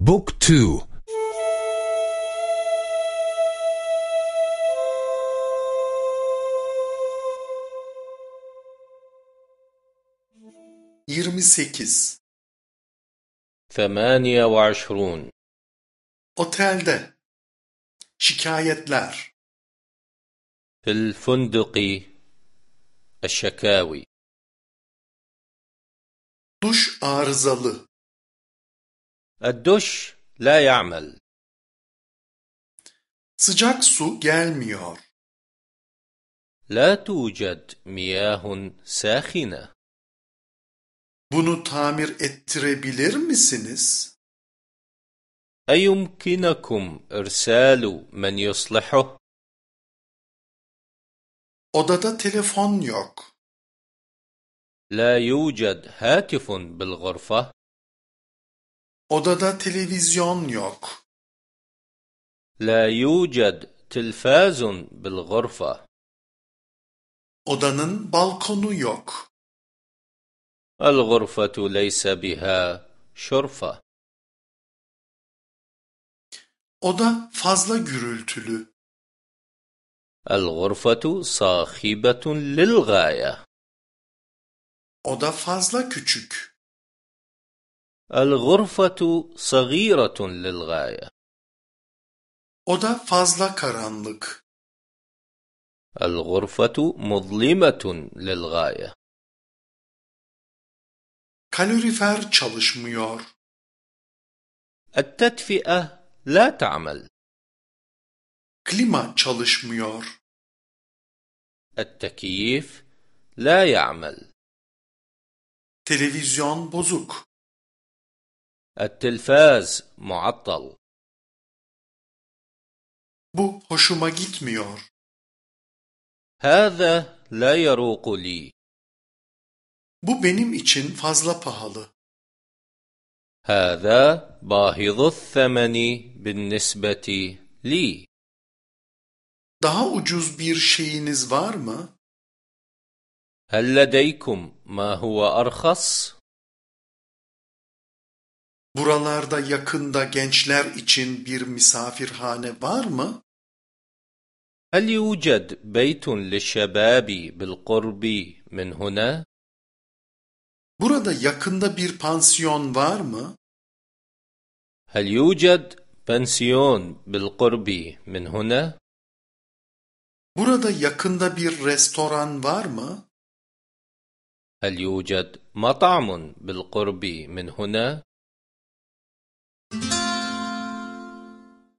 book two yirmi sekiz ثمانية وعشرون Otelde. Şikayetler. في الفندق الشكاوي Duş arızalı. الدش لا يعمل Sıcak su gelmiyor. لا توجد مياه ساخنة Bunu tamir ettirebilir misiniz? أيمكنكم إرسال من يصلحه؟ Odada telefon yok. لا يوجد هاتف بالغرفة Odada televizyon yok. لا يوجد تلفاز بالغرفة Odanın balkonu yok. الغرفة ليس بها شرفة Oda fazla gürültülü. الغرفة صاخبة للغاية Oda fazla küçük. الغرفة صغيرة للغاية Oda fazla karanlık. الغرفة مظلمة للغاية Kalorifer çalışmıyor. التدفئة لا تعمل Klima çalışmıyor. التكييف لا يعمل Televizyon bozuk. التلفاز معطل Bu hoşuma gitmiyor. هذا لا يروق لي. Bu benim için fazla pahalı. هذا باهظ الثمن بالنسبة لي. Daha ucuz bir şeyiniz var ما هل لديكم ما هو أرخص؟ Buralarda yakında gençler için bir misafirhane var mı? هل يوجد بيت للشباب بالقرب من هنا؟ Burada yakında bir pansiyon var mı? هل يوجد بنسيون بالقرب من هنا؟ Burada yakında bir restoran var mı? هل يوجد مطعم بالقرب من هنا؟